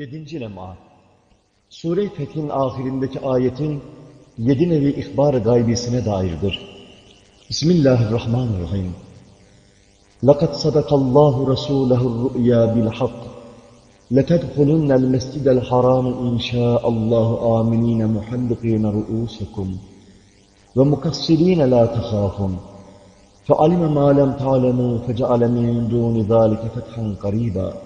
Yedinci lem'a. Sure-i Fetih'in ahirindeki ayetin yedi nevi ihbar-ı gaybisine dairdir. Bismillahirrahmanirrahim. لَقَدْ صَدَقَ اللّٰهُ رَسُولَهُ الرُّؤْيَا بِالْحَقِّ لَتَدْخُلُنَّ الْمَسْجِدَ الْحَرَامِ إِنْ شَاءَ اللّٰهُ آمِنِينَ مُحَلِّقِينَ رُؤُوسَكُمْ وَمُقَصِّرِينَ لَا تَخَافُونَ فَعَلِمَ مَا لَمْ تَعْلَمُوا فَجَعَلَ مِنْ دُونِ ذَٰلِكَ فَتْحًا قَرِيبًا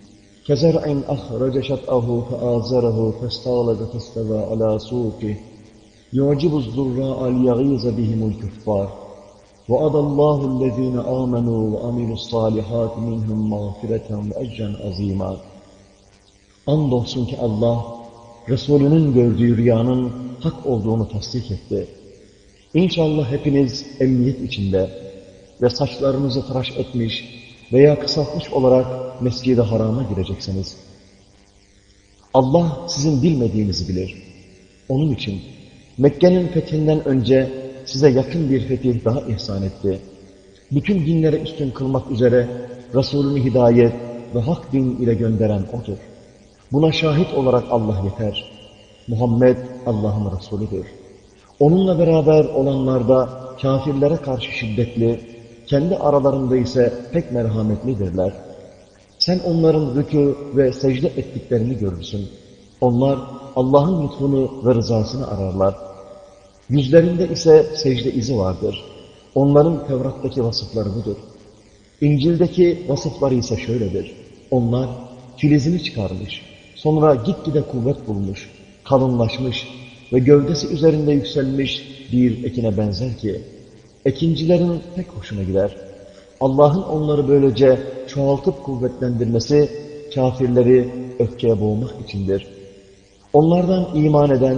كزرع أخرج شطأه فآزره فاستغلظ فاستوى على سوقه يعجب الزراء ليغيظ بهم الكفار وعد الله الذين آمنوا وعملوا الصالحات منهم مغفرة وأجرا عظيما Andolsun ki Allah, Resulünün gördüğü rüyanın hak olduğunu tasdik etti. İnşallah hepiniz emniyet içinde ve saçlarınızı tıraş etmiş veya kısaltmış olarak Mescid-i Haram'a gireceksiniz. Allah sizin bilmediğinizi bilir. Onun için Mekke'nin fethinden önce size yakın bir fetih daha ihsan etti. Bütün dinlere üstün kılmak üzere Resulünü hidayet ve hak din ile gönderen O'dur. Buna şahit olarak Allah yeter. Muhammed Allah'ın Resulüdür. Onunla beraber olanlarda kafirlere karşı şiddetli, kendi aralarında ise pek merhametlidirler. Sen onların rükû ve secde ettiklerini görürsün. Onlar Allah'ın lütfunu ve rızasını ararlar. Yüzlerinde ise secde izi vardır. Onların Tevrat'taki vasıfları budur. İncil'deki vasıfları ise şöyledir. Onlar filizini çıkarmış, sonra gitgide kuvvet bulmuş, kalınlaşmış ve gövdesi üzerinde yükselmiş bir ekine benzer ki, ekincilerin pek hoşuna gider. Allah'ın onları böylece çoğaltıp kuvvetlendirmesi, kafirleri öfkeye boğmak içindir. Onlardan iman eden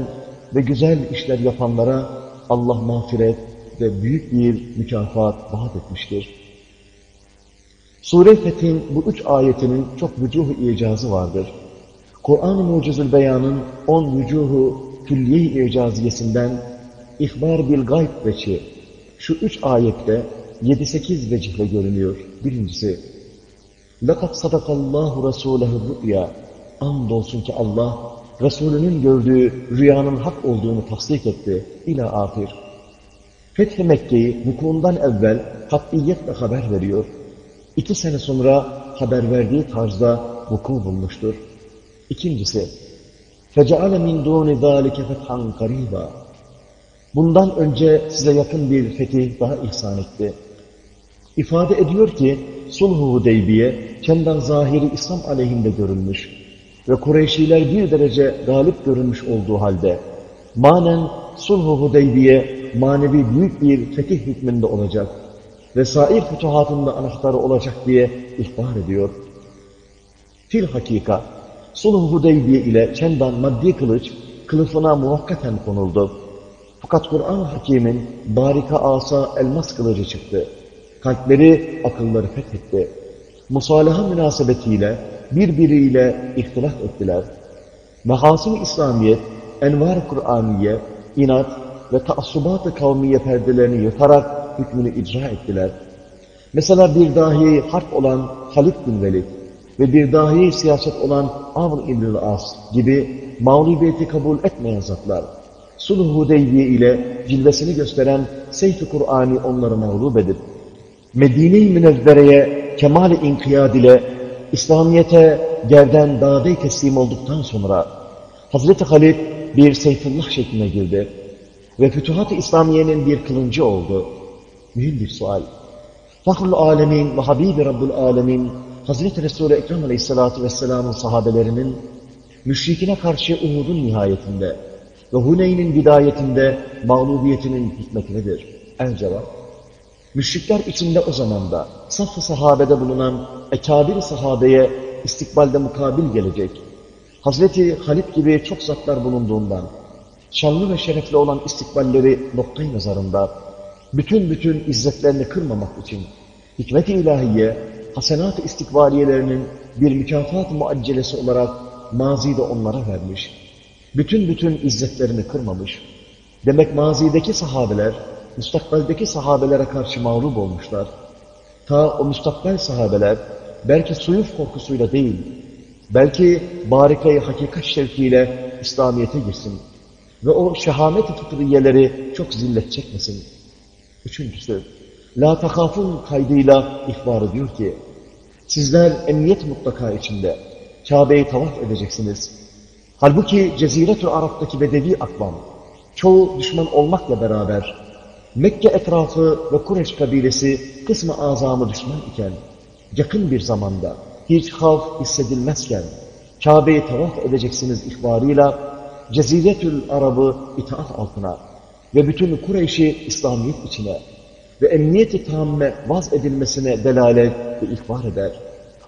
ve güzel işler yapanlara Allah mağfiret ve büyük bir mükafat vaat etmiştir. Sure Fetih'in bu üç ayetinin çok vücuhu icazı vardır. Kur'an-ı Mucizül Beyan'ın on vücuhu külliye icaziyesinden ihbar bil gayb veçi şu üç ayette yedi sekiz vecihle görünüyor. Birincisi لَقَدْ صَدَقَ اللّٰهُ رَسُولَهُ الرُّؤْيَا Andolsun ki Allah Resulünün gördüğü rüyanın hak olduğunu tasdik etti. İlâ ahir. Fethi Mekke'yi vukuundan evvel katliyetle haber veriyor. İki sene sonra haber verdiği tarzda vuku bulmuştur. İkincisi, فَجَعَلَ مِنْ دُونِ ذَٰلِكَ فَتْحًا قَرِيبًا Bundan önce size yakın bir fetih daha ihsan etti. İfade ediyor ki, Sulh-u Hudeybiye, kendan zahiri İslam aleyhinde görülmüş ve Kureyşiler bir derece galip görünmüş olduğu halde, manen Sulh-u Hudeybiye manevi büyük bir fetih hükmünde olacak ve sair fütuhatında anahtarı olacak diye ihbar ediyor. Fil hakika, Sulh-u Hudeybiye ile çendan maddi kılıç, kılıfına muvakkaten konuldu. Fakat Kur'an-ı Hakim'in barika asa elmas kılıcı çıktı. Kalpleri, akılları fethetti. Musalaha münasebetiyle birbiriyle ihtilaf ettiler. Mehasin-i İslamiyet, envar Kur'aniye, inat ve taassubat-ı kavmiye perdelerini yırtarak hükmünü icra ettiler. Mesela bir dahi harp olan Halid bin Velid ve bir dahi siyaset olan Amr İbn-i As gibi mağlubiyeti kabul etmeyen zatlar, Sulh-u ile cilvesini gösteren Seyf-i Kur'an'ı onları mağlup edip, Medine-i Münevvere'ye kemal-i inkiyad ile İslamiyet'e gerden dağda teslim olduktan sonra Hazreti Halid bir Seyfullah şekline girdi ve Fütuhat-ı İslamiye'nin bir kılıncı oldu. Mühim bir sual. Fahrul Alemin ve Habibi Rabbul Alemin Hazreti Resul-i Ekrem Aleyhisselatü Vesselam'ın sahabelerinin müşrikine karşı Uhud'un nihayetinde ve Huneyn'in bidayetinde mağlubiyetinin hikmetidir. El cevap. Müşrikler içinde o zamanda saf-ı sahabede bulunan ekabir sahabeye istikbalde mukabil gelecek. Hazreti Halit gibi çok zatlar bulunduğundan, şanlı ve şerefli olan istikballeri noktayı nazarında, bütün bütün izzetlerini kırmamak için, hikmet-i ilahiye, hasenat-ı istikbaliyelerinin bir mükafat muaccelesi olarak mazide onlara vermiş. Bütün bütün izzetlerini kırmamış. Demek mazideki sahabeler, müstakbeldeki sahabelere karşı mağlup olmuşlar. Ta o müstakbel sahabeler, belki suyuf korkusuyla değil, belki barikayı hakikat şevkiyle İslamiyet'e girsin ve o şehamet-i fıtriyeleri çok zillet çekmesin. Üçüncüsü, la takafun kaydıyla ihbar ediyor ki, sizler emniyet mutlaka içinde Kabe'yi tavaf edeceksiniz. Halbuki Ceziretül Arap'taki Bedevi akvam, çoğu düşman olmakla beraber, Mekke etrafı ve Kureş kabilesi kısmı azamı düşman iken, yakın bir zamanda hiç havf hissedilmezken, Kabe'yi tavaf edeceksiniz ihbarıyla, Ceziretül Arab'ı itaat altına ve bütün Kureyş'i İslamiyet içine ve emniyeti tamme vaz edilmesine delalet ve ihbar eder.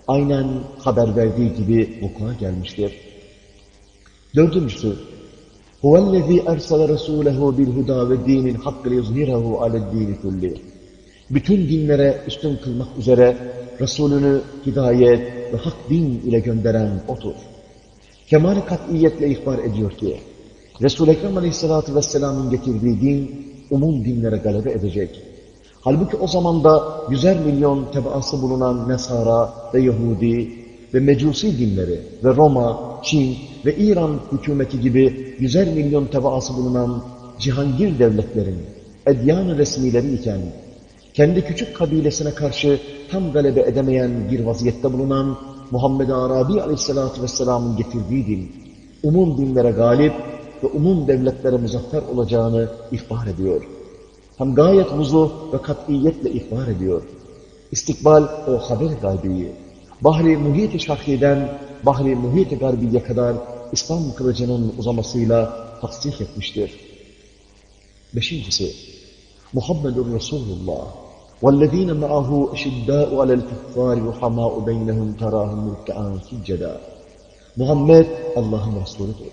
Aynen haber verdiği gibi vuku'a gelmiştir. Dördüncüsü, huvellezî ersele resûlehu bilhudâ ve dînil hakkı liyuzhirahu aleddîni kulli. Bütün dinlere üstün kılmak üzere Resulünü hidayet ve hak din ile gönderen odur. Kemal-i kat'iyetle ihbar ediyor ki, Resul-i Ekrem Aleyhisselatü Vesselam'ın getirdiği din, umum dinlere galebe edecek. Halbuki o zamanda yüzer milyon tebaası bulunan Nesara ve Yahudi ve Mecusi dinleri ve Roma, Çin ve İran hükümeti gibi yüzer milyon tebaası bulunan cihangir devletlerin edyan resmileri iken, kendi küçük kabilesine karşı tam galebe edemeyen bir vaziyette bulunan Muhammed Arabi Aleyhisselatü Vesselam'ın getirdiği din, umum dinlere galip ve umum devletlere muzaffer olacağını ihbar ediyor. Hem gayet vuzuh ve kat'iyetle ihbar ediyor. İstikbal o haber gaybiyi, Bahri Muhit-i Şarki'den Bahri Muhit-i Garbiye kadar İslam kılıcının uzamasıyla tasdik etmiştir. Beşincisi, Muhammedur Resulullah وَالَّذ۪ينَ مَعَهُ اَشِدَّاءُ عَلَى الْكُفَّارِ وَحَمَاءُ بَيْنَهُمْ تَرَاهُمْ رُكَّعًا سُجَّدًا Muhammed Allah'ın Resuludur.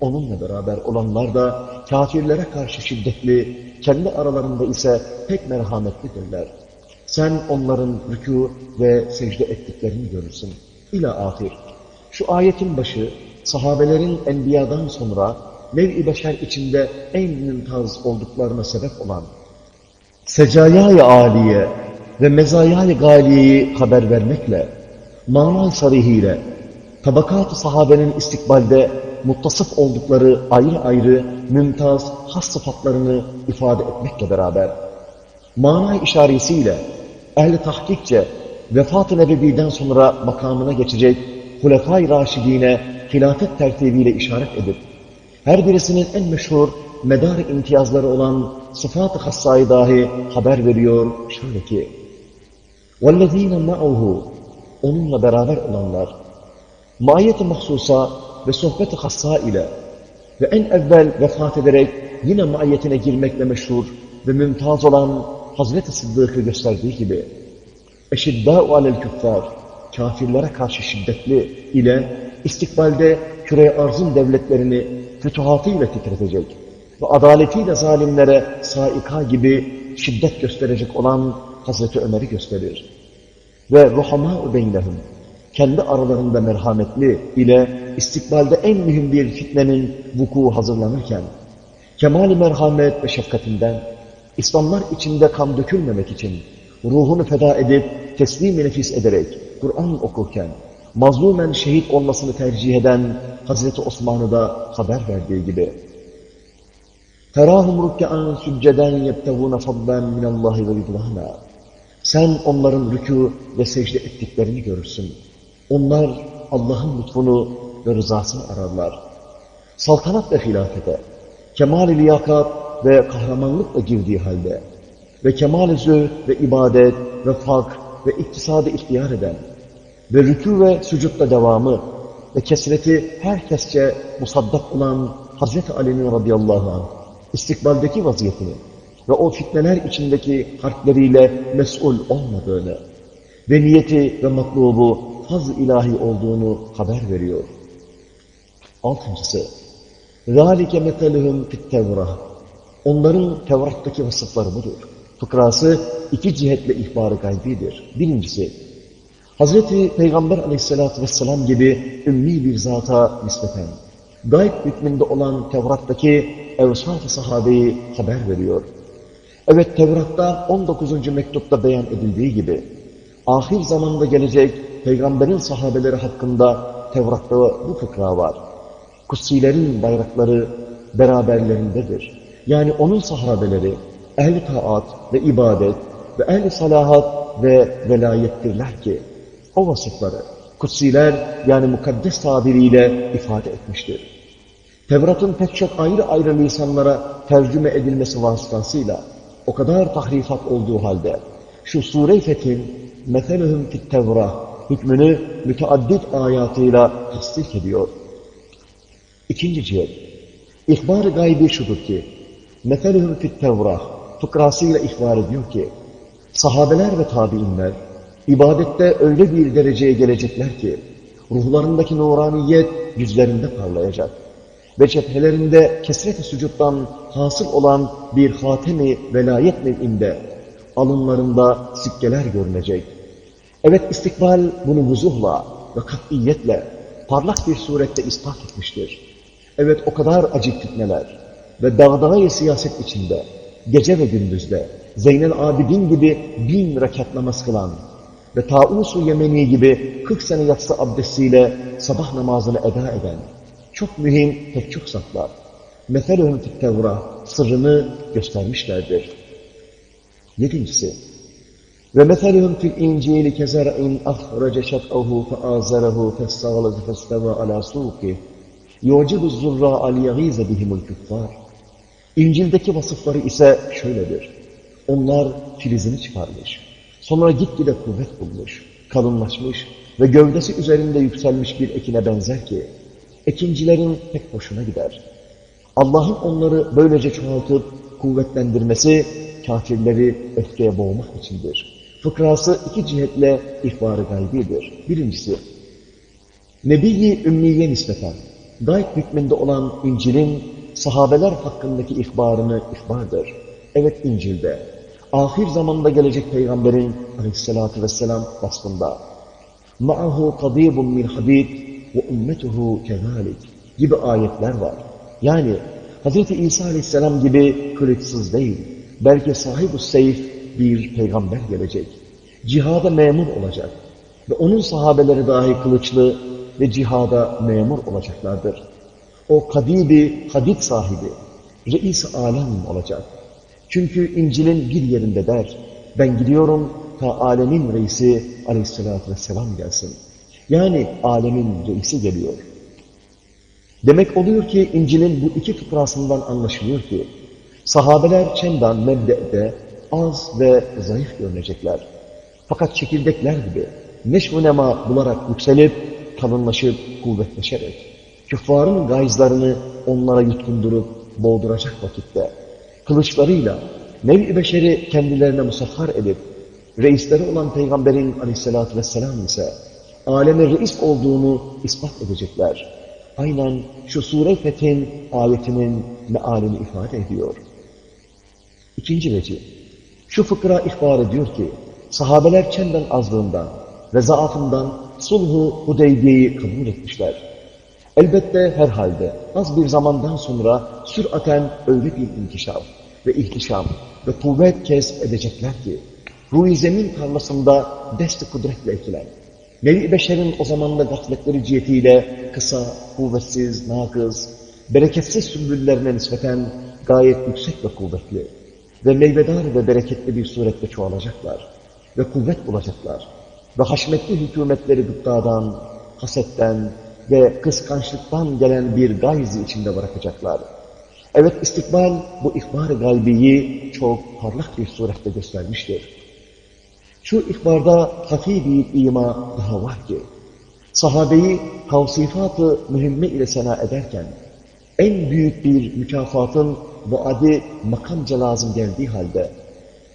Onunla beraber olanlar da kafirlere karşı şiddetli, kendi aralarında ise pek merhametlidirler. Sen onların rükû ve secde ettiklerini görürsün. İla ahir. Şu ayetin başı, sahabelerin enbiyadan sonra nev-i beşer içinde en mümtaz olduklarına sebep olan secayay aliye ve mezayay galiyeyi haber vermekle, mana sarihiyle, tabakat-ı sahabenin istikbalde muttasıf oldukları ayrı ayrı mümtaz has sıfatlarını ifade etmekle beraber, mana işaretiyle ehli tahkikçe vefat-ı nebeviden sonra makamına geçecek Hulefai Raşidine hilafet tertibiyle işaret edip, her birisinin en meşhur medar imtiyazları olan sıfat-ı hassayı dahi haber veriyor şöyle ki, وَالَّذ۪ينَ مَعُهُ Onunla beraber olanlar, maiyet-i mahsusa ve sohbet-i hassa ile ve en evvel vefat ederek yine maiyetine girmekle meşhur ve mümtaz olan Hazreti Sıddık'ı gösterdiği gibi eşiddâ'u alel küffâr kafirlere karşı şiddetli ile istikbalde küre arzın devletlerini fütuhatıyla titretecek ve adaletiyle zalimlere saika gibi şiddet gösterecek olan Hazreti Ömer'i gösterir. Ve ruhamâ-u beynehum kendi aralarında merhametli ile istikbalde en mühim bir fitnenin vuku hazırlanırken, kemal merhamet ve şefkatinden, İslamlar içinde kan dökülmemek için, ruhunu feda edip, teslim-i nefis ederek, Kur'an okurken, mazlumen şehit olmasını tercih eden Hazreti Osman'ı da haber verdiği gibi, تَرَاهُمْ رُكَّعًا سُجَّدًا يَبْتَغُونَ فَضْلًا مِنَ اللّٰهِ وَرِضْوَانًا Sen onların rükû ve secde ettiklerini görürsün. Onlar Allah'ın lütfunu ve rızasını ararlar. Saltanat ve hilafete, kemal-i liyakat ve kahramanlıkla girdiği halde ve kemal-i zühd ve ibadet ve fakr ve iktisadı ihtiyar eden ve rükû ve sücutta devamı ve kesreti herkesçe musaddak olan Hazreti Ali'nin radıyallahu anh istikbaldeki vaziyetini ve o fitneler içindeki harpleriyle mesul olmadığını ve niyeti ve matlubu faz ilahi olduğunu haber veriyor. Altıncısı, ذَٰلِكَ مَثَلُهُمْ فِي التَّوْرَةِ Onların Tevrat'taki vasıfları budur. Fıkrası iki cihetle ihbarı gaybidir. Birincisi, Hazreti Peygamber aleyhissalatü vesselam gibi ümmi bir zata nispeten, gayb hükmünde olan Tevrat'taki evsaf-ı sahabeyi haber veriyor. Evet Tevrat'ta 19. mektupta beyan edildiği gibi, ahir zamanda gelecek Peygamberin sahabeleri hakkında Tevrat'ta bu fıkra var. Kutsilerin bayrakları beraberlerindedir. Yani onun sahabeleri, ehli taat ve ibadet ve ehli salahat ve velayettirler ki, o vasıfları kutsiler yani mukaddes tabiriyle ifade etmiştir. Tevrat'ın pek çok ayrı ayrı lisanlara tercüme edilmesi vasıtasıyla o kadar tahrifat olduğu halde şu sure-i Fethin fit tevrah hükmünü müteaddit ayatıyla tasdik ediyor. İkinci cihet, ihbar-ı gaybi şudur ki, meselühüm fit tevrah fıkrasıyla ihbar ediyor ki, sahabeler ve tabiinler ibadette öyle bir dereceye gelecekler ki, ruhlarındaki nuraniyet yüzlerinde parlayacak ve cephelerinde kesret-i sucuttan hasıl olan bir hatemi velayet nev'inde alınlarında sikkeler görünecek. Evet istikbal bunu vuzuhla ve katiyetle parlak bir surette ispat etmiştir. Evet o kadar acık fitneler ve dağdağ siyaset içinde gece ve gündüzde Zeynel Abidin gibi bin rekat namaz kılan ve Taus-u Yemeni gibi 40 sene yatsı abdestiyle sabah namazını eda eden çok mühim pek çok saflar meselühüm fit tevra sırrını göstermişlerdir. Yedincisi ve meselühüm fil incili kezer'in ahrece şat'ahu feazerehu festağlazı festeva ala suqih yucibu zurra al yagize bihimul küffar İncil'deki vasıfları ise şöyledir. Onlar filizini çıkarmış. Sonra gitgide kuvvet bulmuş, kalınlaşmış ve gövdesi üzerinde yükselmiş bir ekine benzer ki, ekincilerin pek hoşuna gider. Allah'ın onları böylece çoğaltıp kuvvetlendirmesi, kafirleri öfkeye boğmak içindir. Fıkrası iki cihetle ihbarı gaybidir. Birincisi, Nebi-i Ümmiye nispeten, gayb hükmünde olan İncil'in sahabeler hakkındaki ihbarını ihbardır. Evet İncil'de, ahir zamanda gelecek Peygamberin aleyhissalatü vesselam vasfında, ma'ahu kadibun min hadid ve ummetuhu kezalik gibi ayetler var. Yani Hz. İsa aleyhisselam gibi kılıçsız değil, belki sahibi seyf bir peygamber gelecek. Cihada memur olacak. Ve onun sahabeleri dahi kılıçlı ve cihada memur olacaklardır. O kadibi, hadid sahibi, reis alem olacak. Çünkü İncil'in bir yerinde der, ben gidiyorum ta alemin reisi aleyhissalatü vesselam gelsin. Yani alemin reisi geliyor. Demek oluyor ki İncil'in bu iki fıkrasından anlaşılıyor ki, sahabeler çendan mebde'de az ve zayıf görünecekler. Fakat çekirdekler gibi neşv nema bularak yükselip, kalınlaşıp, kuvvetleşerek, küffarın gayzlarını onlara yutkundurup boğduracak vakitte, kılıçlarıyla nev-i beşeri kendilerine musahhar edip, reisleri olan Peygamberin aleyhissalatü vesselam ise, aleme reis olduğunu ispat edecekler. Aynen şu sure Fethin ayetinin mealini ifade ediyor. İkinci veci, şu fıkra ihbar ediyor ki, sahabeler çenden azlığından ve zaafından sulhu Hudeybiye'yi kabul etmişler. Elbette herhalde az bir zamandan sonra süraten öyle bir inkişaf ve ihtişam ve kuvvet kesb edecekler ki, ruh zemin tarlasında dest kudretle ekilen, nevi beşerin o zamanda gafletleri cihetiyle kısa, kuvvetsiz, nakız, bereketsiz sümbüllerine nispeten gayet yüksek ve kuvvetli ve meyvedar ve bereketli bir surette çoğalacaklar ve kuvvet bulacaklar ve haşmetli hükümetleri gıddadan, hasetten ve kıskançlıktan gelen bir gayzi içinde bırakacaklar. Evet istikbal bu ihbar-ı gaybiyi çok parlak bir surette göstermiştir. Şu ihbarda hafi bir ima daha var ki, sahabeyi tavsifat-ı mühimme ile sena ederken, en büyük bir mükafatın vaadi makamca lazım geldiği halde,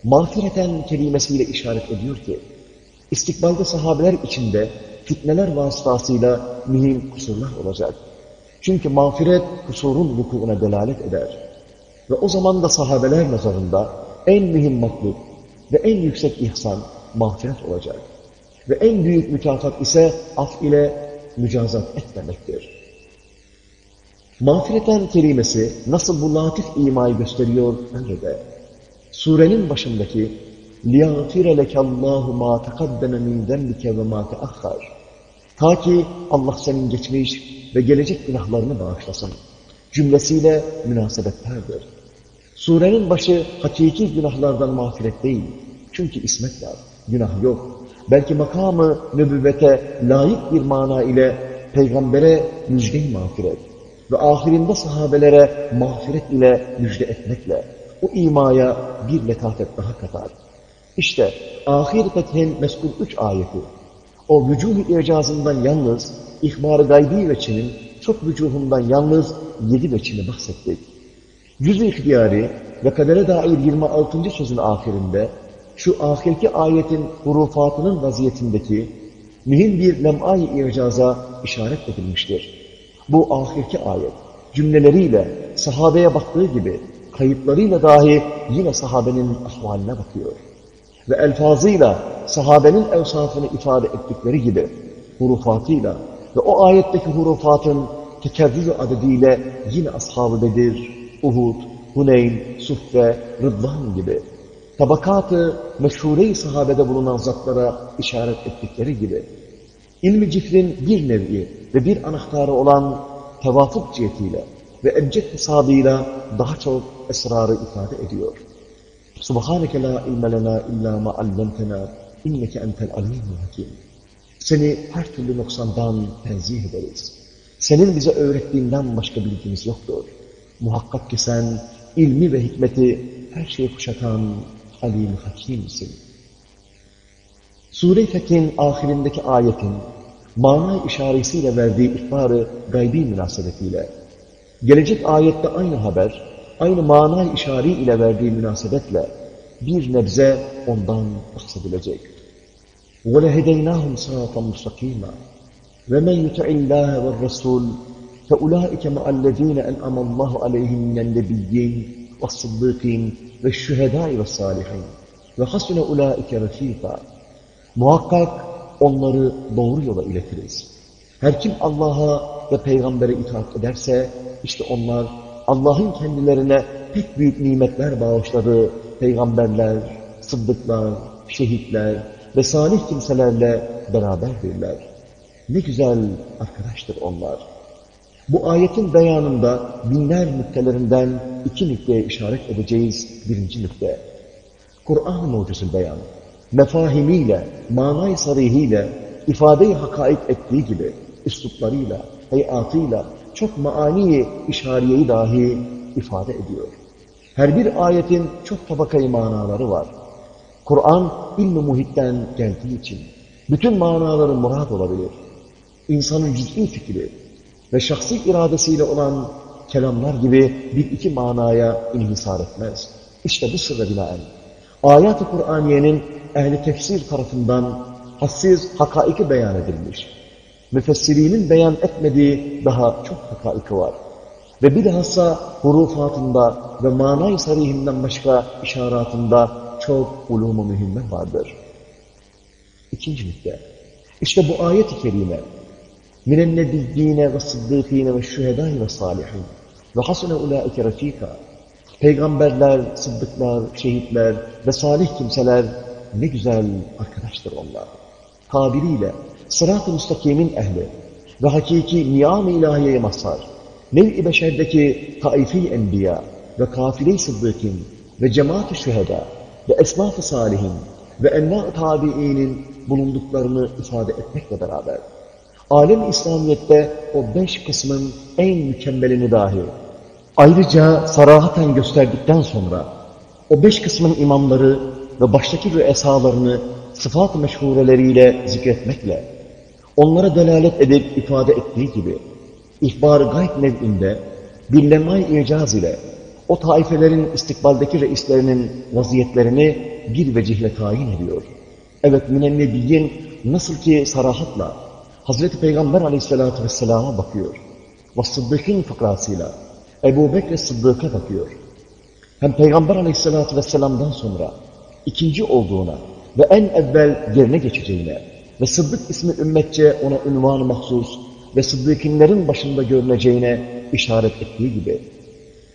mağfireten kelimesiyle işaret ediyor ki, istikbalde sahabeler içinde fitneler vasıtasıyla mühim kusurlar olacak. Çünkü mağfiret kusurun vukuuna delalet eder. Ve o zaman da sahabeler nazarında en mühim matluk ve en yüksek ihsan mağfiret olacak. Ve en büyük mükafat ise af ile mücazat etmemektir. Mağfireten kelimesi nasıl bu latif imayı gösteriyor öyle de. Surenin başındaki لِيَغْفِرَ لَكَ اللّٰهُ مَا تَقَدَّمَ مِنْ ذَنْبِكَ وَمَا تَأَخَّرْ Ta ki Allah senin geçmiş ve gelecek günahlarını bağışlasın. Cümlesiyle münasebetlerdir. Surenin başı hakiki günahlardan mağfiret değil. Çünkü ismet var, günah yok. Belki makamı nübüvvete layık bir mana ile peygambere müjde-i mağfiret ve ahirinde sahabelere mağfiret ile müjde etmekle o imaya bir letafet daha katar. İşte ahir fethin meskul üç ayeti o vücuh-u icazından yalnız ihbar-ı gaybi veçinin çok vücuhundan yalnız yedi veçini bahsettik. Yüz-i ihtiyari ve kadere dair 26. sözün ahirinde şu ahirki ayetin hurufatının vaziyetindeki mühim bir lem'ay-i icaza işaret edilmiştir. Bu ahirki ayet cümleleriyle sahabeye baktığı gibi kayıtlarıyla dahi yine sahabenin ahvaline bakıyor. Ve elfazıyla sahabenin evsafını ifade ettikleri gibi hurufatıyla ve o ayetteki hurufatın tekerrür adediyle yine ashab-ı Bedir, Uhud, Huneyn, Suffe, Rıdvan gibi tabakatı meşhure-i sahabede bulunan zatlara işaret ettikleri gibi ilmi cifrin bir nevi ve bir anahtarı olan tevafuk cihetiyle ve ebced hesabıyla daha çok esrarı ifade ediyor. Subhaneke la ilme lena illa ma allamtena inneke entel alimul hakim. Seni her türlü noksandan tenzih ederiz. Senin bize öğrettiğinden başka bilgimiz yoktur. Muhakkak ki sen ilmi ve hikmeti her şeyi kuşatan alim hakimsin. Sure-i Fetih'in ahirindeki ayetin mana işaretiyle verdiği ihbarı gaybi münasebetiyle, gelecek ayette aynı haber, aynı mana işari ile verdiği münasebetle bir nebze ondan bahsedilecek. وَلَهَدَيْنَاهُمْ صَرَاطًا مُسْتَقِيمًا وَمَنْ يُتَعِ اللّٰهَ وَالرَّسُولِ فَأُولَٰئِكَ مَعَ الَّذ۪ينَ اَنْعَمَ اللّٰهُ عَلَيْهِمْ مِنَ النَّبِيِّينَ وَالصِّدِّقِينَ وَالشُّهَدَاءِ وَالصَّالِحِينَ وَحَسُنَ اُولَٰئِكَ رَف۪يقًا Muhakkak onları doğru yola iletiriz. Her kim Allah'a ve Peygamber'e itaat ederse, işte onlar Allah'ın kendilerine pek büyük nimetler bağışladığı peygamberler, sıddıklar, şehitler ve salih kimselerle beraberdirler. Ne güzel arkadaştır onlar. Bu ayetin beyanında binler nüktelerinden iki nükteye işaret edeceğiz birinci nükte. Kur'an-ı Mucizül Beyan, mefahimiyle, manay sarihiyle, ifade-i hakaik ettiği gibi, üsluplarıyla, hayatıyla çok maani işariyeyi dahi ifade ediyor. Her bir ayetin çok tabakayı manaları var. Kur'an ilmi muhitten geldiği için bütün manaları murad olabilir. İnsanın cüz'i fikri ve şahsi iradesiyle olan kelamlar gibi bir iki manaya inhisar etmez. İşte bu sırra binaen ayat-ı Kur'aniyenin ehli tefsir tarafından hassiz hakaiki beyan edilmiş. Müfessirinin beyan etmediği daha çok hakaiki var. Ve bilhassa hurufatında ve manay sarihinden başka işaratında çok ulumu mühimme vardır. İkinci nükte. İşte bu ayet-i kerime ve şühedâi ve salihin ve hasune ulaike refika Peygamberler, sıddıklar, şehitler ve salih kimseler ne güzel arkadaştır onlar. Tabiriyle sırat-ı müstakimin ehli ve hakiki niyam-ı ilahiyeye mazhar, nev-i beşerdeki taifi enbiya ve kafile-i sıddıkin ve cemaat-ı şüheda ve esnaf-ı salihin ve enna-ı tabiinin bulunduklarını ifade etmekle beraber, alem İslamiyet'te o beş kısmın en mükemmelini dahi, ayrıca sarahaten gösterdikten sonra, o beş kısmın imamları ve baştaki rüesalarını sıfat-ı meşhureleriyle zikretmekle, onlara delalet edip ifade ettiği gibi, ihbar-ı gayb nev'inde bir lemay icaz ile o taifelerin istikbaldeki reislerinin vaziyetlerini bir vecihle tayin ediyor. Evet münennebiyyin nasıl ki sarahatla Hazreti Peygamber aleyhissalatü vesselama bakıyor. Ve Sıddık'ın fıkrasıyla Ebu Bekir Sıddık'a bakıyor. Hem Peygamber aleyhissalatü vesselam'dan sonra ikinci olduğuna ve en evvel yerine geçeceğine ve Sıddık ismi ümmetçe ona ünvanı mahsus ve Sıddık'inlerin başında görüleceğine işaret ettiği gibi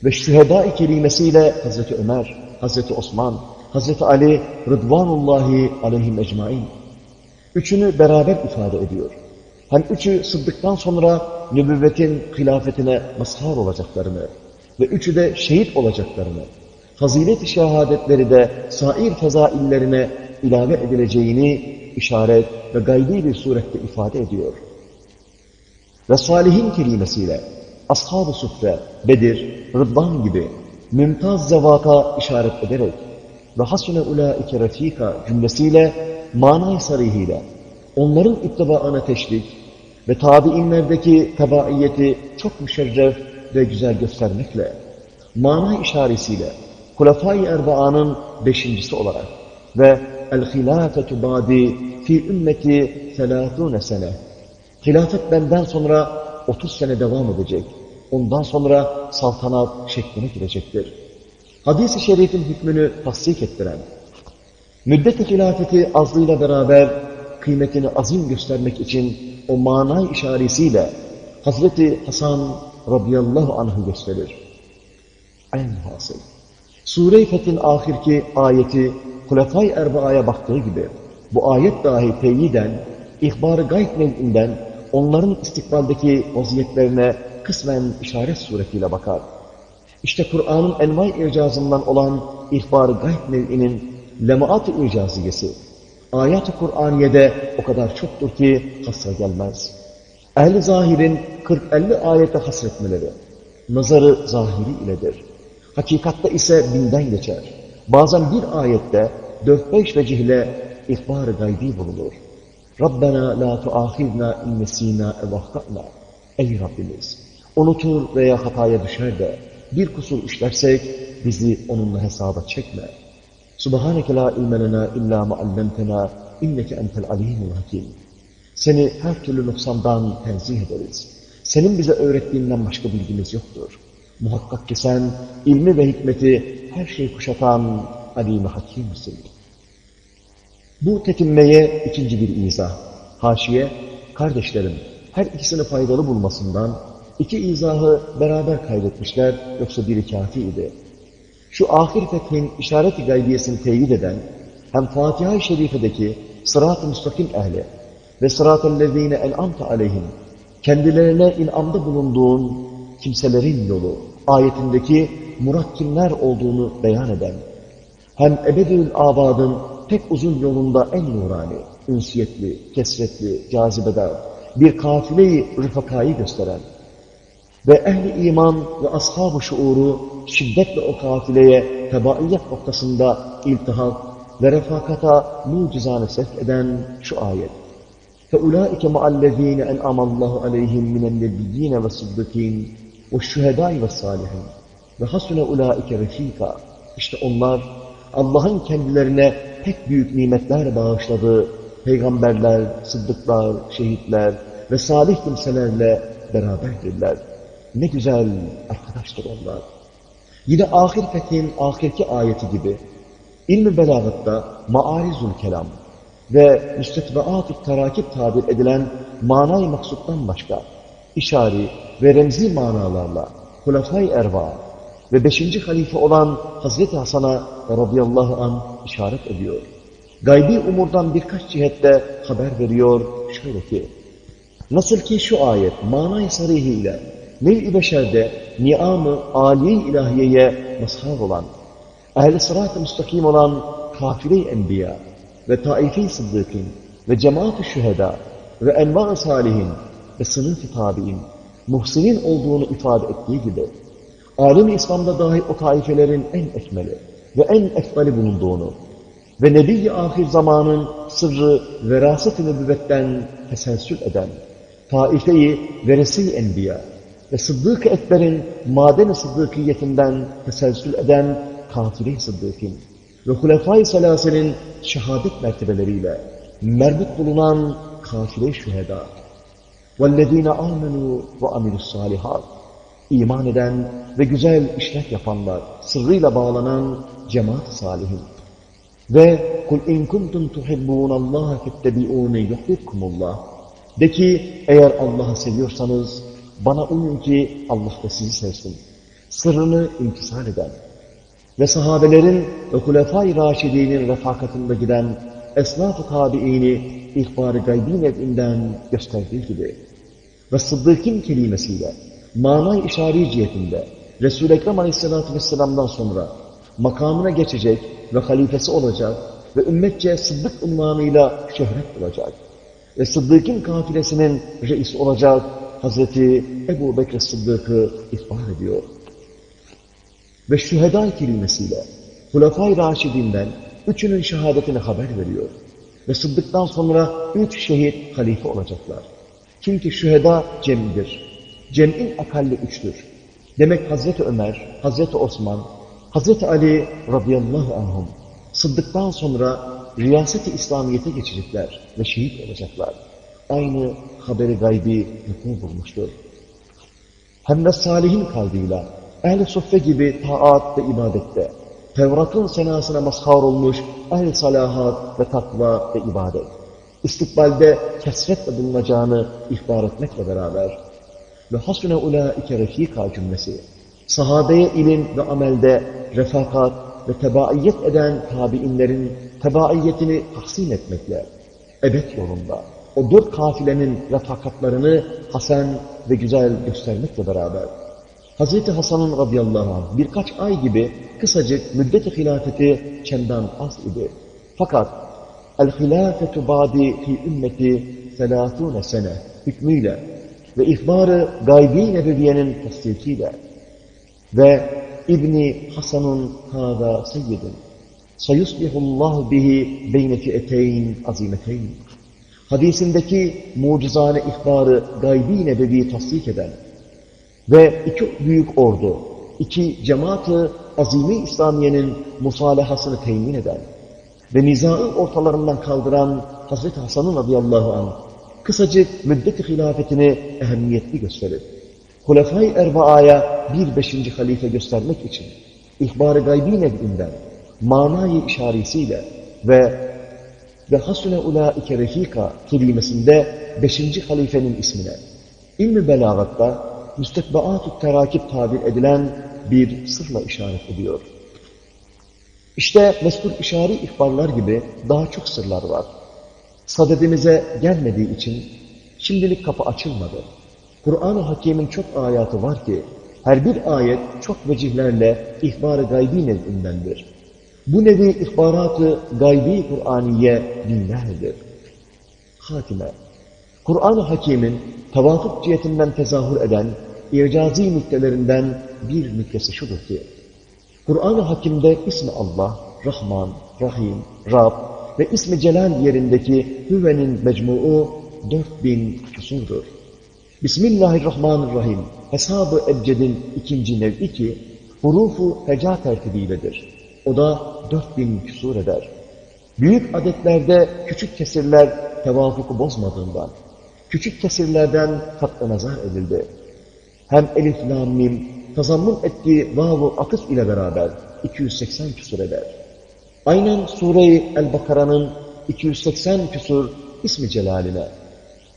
ve şühedâ-i kerimesiyle Hazreti Ömer, Hazreti Osman, Hazreti Ali Rıdvanullahi aleyhim ecmain. Üçünü beraber ifade ediyor. Hem üçü Sıddık'tan sonra nübüvvetin hilafetine mazhar olacaklarını ve üçü de şehit olacaklarını, fazilet-i şehadetleri de sair fezaillerine ilave edileceğini işaret ve gaybi bir surette ifade ediyor. Ve salihin kelimesiyle Ashab-ı Suffre, Bedir, Rıdvan gibi mümtaz zevata işaret ederek ve hasune ulaike refika cümlesiyle manay sarihiyle onların ittibaına teşvik ve tabiinlerdeki tebaiyeti çok müşerref ve güzel göstermekle manay işaresiyle Hulefai Erba'anın beşincisi olarak ve el-hilafetu badi fi ümmeti selâthûne sene hilafet benden sonra 30 sene devam edecek. Ondan sonra saltanat şekline girecektir. Hadis-i şerifin hükmünü tasdik ettiren, müddet-i hilafeti azlıyla beraber kıymetini azim göstermek için o manay işaresiyle Hazreti Hasan radıyallahu anh'ı gösterir. En hasıl. Sure-i Fethin ahirki ayeti Hulefai Erba'ya baktığı gibi bu ayet dahi teyiden ihbar-ı gayb nev'inden onların istikbaldeki vaziyetlerine kısmen işaret suretiyle bakar. İşte Kur'an'ın envai icazından olan ihbar-ı gayb nev'inin lemaat-ı icaziyesi, ayat-ı Kur'aniye'de o kadar çoktur ki hasra gelmez. Ehl-i zahirin 40-50 ayete hasretmeleri, nazarı zahiri iledir. Hakikatte ise binden geçer. Bazen bir ayette 4-5 vecihle ihbar-ı gaybi bulunur. Rabbena la tuahidna in nesina ev ahtana. Ey Rabbimiz! Unutur veya hataya düşer de bir kusur işlersek bizi onunla hesaba çekme. Subhaneke la ilme lena illa ma allamtena inneke entel alimul hakim. Seni her türlü noksandan tenzih ederiz. Senin bize öğrettiğinden başka bilgimiz yoktur. Muhakkak ki sen ilmi ve hikmeti her şeyi kuşatan alim-i hakimsin. Bu tetinmeye ikinci bir izah. Haşiye, kardeşlerim her ikisini faydalı bulmasından iki izahı beraber kaydetmişler yoksa biri kafiydi. Şu ahir fethin işaret-i gaybiyesini teyit eden hem Fatiha-i Şerife'deki sırat-ı müstakim ehli ve sırat-ı lezine en'amte aleyhim kendilerine inamda bulunduğun kimselerin yolu ayetindeki murat kimler olduğunu beyan eden hem ebedül abadın pek uzun yolunda en nurani, ünsiyetli, kesretli, cazibedar bir kafile-i rıfakayı gösteren ve ehli iman ve ashab-ı şuuru şiddetle o kafileye tebaiyet noktasında iltihak ve refakata mucizane sevk eden şu ayet. فَاُولَٰئِكَ مَعَ الَّذ۪ينَ اَنْعَمَ اللّٰهُ عَلَيْهِمْ مِنَ النَّبِيِّينَ وَالصِّدِّقِينَ وَالشُّهَدَاءِ وَالصَّالِحِينَ ve hasune ulaike refika. İşte onlar Allah'ın kendilerine pek büyük nimetler bağışladığı peygamberler, sıddıklar, şehitler ve salih kimselerle beraberdirler. Ne güzel arkadaştır onlar. Yine ahir fethin ahirki ayeti gibi ilmi belagatta maarizul kelam ve müstetvaat-ı tarakip tabir edilen manay maksuttan başka işari ve remzi manalarla hulafay erva ve beşinci halife olan Hazreti Hasan'a radıyallahu an işaret ediyor. Gaybi umurdan birkaç cihette haber veriyor şöyle ki, nasıl ki şu ayet manay sarihiyle nev-i beşerde ni'am-ı âli ilahiyeye mazhar olan, ehl-i sırat-ı müstakim olan kafile-i enbiya ve taife-i sıddıkın ve cemaat-ı şüheda ve enva-ı salihin ve sınıf-ı tabi'in muhsinin olduğunu ifade ettiği gibi, alim İslam'da dahi o taifelerin en ekmeli ve en efdali bulunduğunu ve Nebi-i ahir zamanın sırrı veraset-i nübüvvetten teselsül eden, taife-i veresi-i enbiya ve Sıddık-ı Ekber'in maden-i sıddıkiyetinden teselsül eden kafile-i sıddıkın ve Hulefai Selase'nin şehadet mertebeleriyle merbut bulunan kafile-i şüheda وَالَّذ۪ينَ آمَنُوا وَعَمِلُوا الصَّالِحَاتِ İman eden ve güzel işler yapanlar, sırrıyla bağlanan cemaat salihin. Ve kul in kuntum tuhibbunallaha fettebi'uni yuhibbukumullah. De ki eğer Allah'ı seviyorsanız bana uyun ki Allah da sizi sevsin. Sırrını imtisal eden ve sahabelerin ve Hulefai Raşidi'nin refakatında giden esnaf-ı tabiini ihbar-ı gaybi nevinden gösterdiği gibi ve Sıddık'ın kelimesiyle manay işari cihetinde Resul-i Ekrem Aleyhisselatü Vesselam'dan sonra makamına geçecek ve halifesi olacak ve ümmetçe Sıddık unvanıyla şöhret bulacak ve Sıddık'ın kafilesinin reisi olacak Hazreti Ebu Bekir Sıddık'ı ihbar ediyor. Ve şüheda kelimesiyle Hulefai Raşidinden üçünün şehadetini haber veriyor. Ve Sıddık'tan sonra üç şehit halife olacaklar. Çünkü şüheda cem'dir. Cem'in akalli üçtür. Demek Hazreti Ömer, Hazreti Osman, Hazreti Ali radıyallahu anhum Sıddık'tan sonra riyaseti İslamiyet'e geçecekler ve şehit olacaklar. Aynı haberi gaybi hükmü bulmuştur. Hem de salihin kalbiyle ehl-i suffe gibi taat ve ibadette, Tevrat'ın senasına mazhar olmuş ehl-i salahat ve takva ve ibadet, istikbalde kesretle bulunacağını ihbar etmekle beraber ve hasune ulaike refika cümlesi, sahabeye ilim ve amelde refakat ve tebaiyet eden tabiinlerin tebaiyetini tahsin etmekle, ebed yolunda, o dört kafilenin refakatlarını hasen ve güzel göstermekle beraber, Hz. Hasan'ın radıyallahu anh birkaç ay gibi kısacık müddet-i hilafeti çemden az idi. Fakat el-hilafetu badi fi ümmeti selâthûne sene hükmüyle ve ihbarı gaybi nebeviyenin tasdikiyle ve İbni Hasan'ın hâzâ seyyidin sayusbihullahu bihi beyne fi'eteyn azimeteyn. Hadisindeki mucizane ihbarı gaybi nebevi tasdik eden ve iki büyük ordu, iki cemaat-ı azimi İslamiye'nin musalahasını temin eden ve nizaı ortalarından kaldıran Hazreti Hasan'ın radıyallahu anh kısacık müddet-i hilafetini ehemmiyetli gösterir. Hulefai Erbaa'ya bir beşinci halife göstermek için ihbar-ı gaybi nevinden manayı işaresiyle ve ve hasune ulaike refika kelimesinde beşinci halifenin ismine ilmi belagatta müstekbaat-ı terakip tabir edilen bir sırla işaret ediyor. İşte meskur işari ihbarlar gibi daha çok sırlar var. Sadedimize gelmediği için şimdilik kapı açılmadı. Kur'an-ı Hakim'in çok ayatı var ki, her bir ayet çok vecihlerle ihbar-ı gaybi nevindendir. Bu nevi ihbaratı gaybi Kur'aniye binlerdir. Hatime, Kur'an-ı Hakim'in tevafuk cihetinden tezahür eden icazi nüktelerinden bir nüktesi şudur ki, Kur'an-ı Hakim'de ismi Allah, Rahman, Rahim, Rab ve ismi Celal yerindeki hüvenin mecmuu 4000 küsurdur. Bismillahirrahmanirrahim hesabı ebcedin ikinci nev'i ki hurufu heca tertibiyledir. O da 4000 küsur eder. Büyük adetlerde küçük kesirler tevafuku bozmadığından, küçük kesirlerden katla nazar edildi. Hem elif, lam, mim, tazammun ettiği vav atıf ile beraber 280 küsur eder. Aynen Sure-i El-Bakara'nın 280 küsur ismi celaline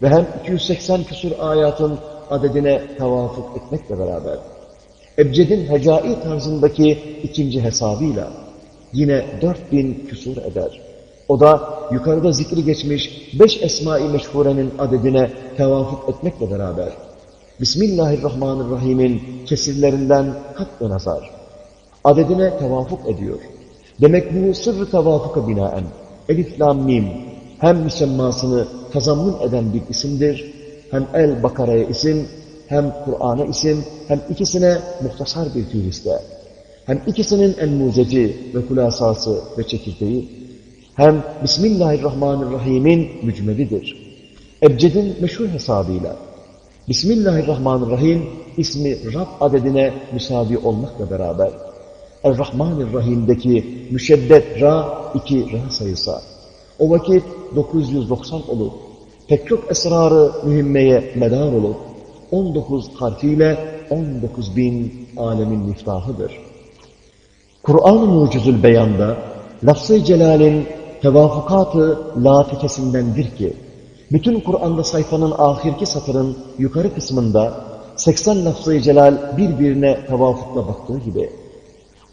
ve hem 280 küsur ayatın adedine tevafuk etmekle beraber Ebced'in hecai tarzındaki ikinci hesabıyla yine 4000 küsur eder. O da yukarıda zikri geçmiş beş esma-i meşhurenin adedine tevafuk etmekle beraber Bismillahirrahmanirrahim'in kesirlerinden hakkı nazar. Adedine tevafuk ediyor. Demek bu sırrı tevafuka binaen elif lam mim hem müsemmasını tazammun eden bir isimdir, hem El Bakara'ya isim, hem Kur'an'a isim, hem ikisine muhtasar bir fiiliste, hem ikisinin en muzeci ve hulasası ve çekirdeği, hem Bismillahirrahmanirrahim'in mücmelidir. Ebced'in meşhur hesabıyla, Bismillahirrahmanirrahim ismi Rab adedine müsavi olmakla beraber, Er-Rahmanirrahim'deki müşeddet Ra iki Ra sayısa, o vakit 990 olup pek çok esrarı mühimmeye medar olup 19 harfiyle 19 bin alemin miftahıdır. Kur'an-ı Mucizül Beyan'da lafz-ı celalin tevafukatı latifesindendir ki, bütün Kur'an'da sayfanın ahirki satırın yukarı kısmında 80 lafz-ı celal birbirine tevafukla baktığı gibi,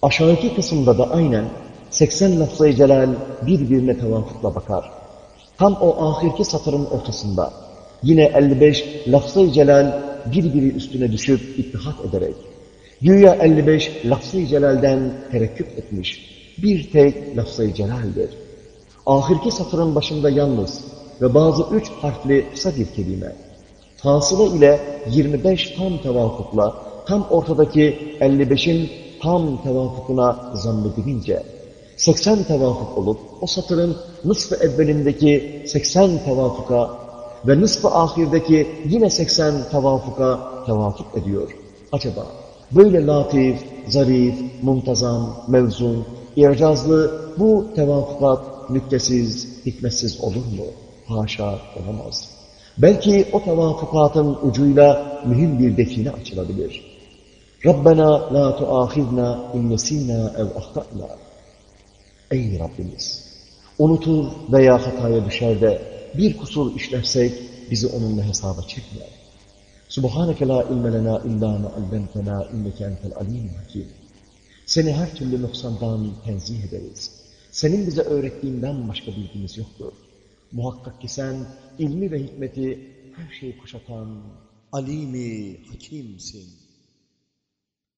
aşağıki kısımda da aynen 80 lafz-ı celal birbirine tevafukla bakar. Tam o ahirki satırın ortasında yine 55 lafz-ı celal birbiri üstüne düşüp ittihat ederek güya 55 lafz-ı celalden terekküp etmiş bir tek lafz-ı celaldir. Ahirki satırın başında yalnız ve bazı üç harfli kısa bir kelime. Fasıla ile 25 tam tevafukla tam ortadaki 55'in tam tevafukuna zannedilince 80 tevafuk olup o satırın nısf-ı evvelindeki 80 tevafuka ve nısf-ı ahirdeki yine 80 tevafuka tevafuk ediyor. Acaba böyle latif, zarif, muntazam, mevzun, ircazlı bu tevafukat nüktesiz, hikmetsiz olur mu? Haşa olamaz. Belki o tevafukatın ucuyla mühim bir define açılabilir. Rabbena la tuahidna in nesina ev ahtana. Ey Rabbimiz! Unutur veya hataya düşer de bir kusur işlersek bizi onunla hesaba çekme. Subhaneke la ilme lena illa ma allamtena inneke entel alim hakim. Seni her türlü noksandan tenzih ederiz. Senin bize öğrettiğinden başka bilgimiz yoktur. Muhakkak ki sen ilmi ve hikmeti her şeyi kuşatan Alimi hakimsin.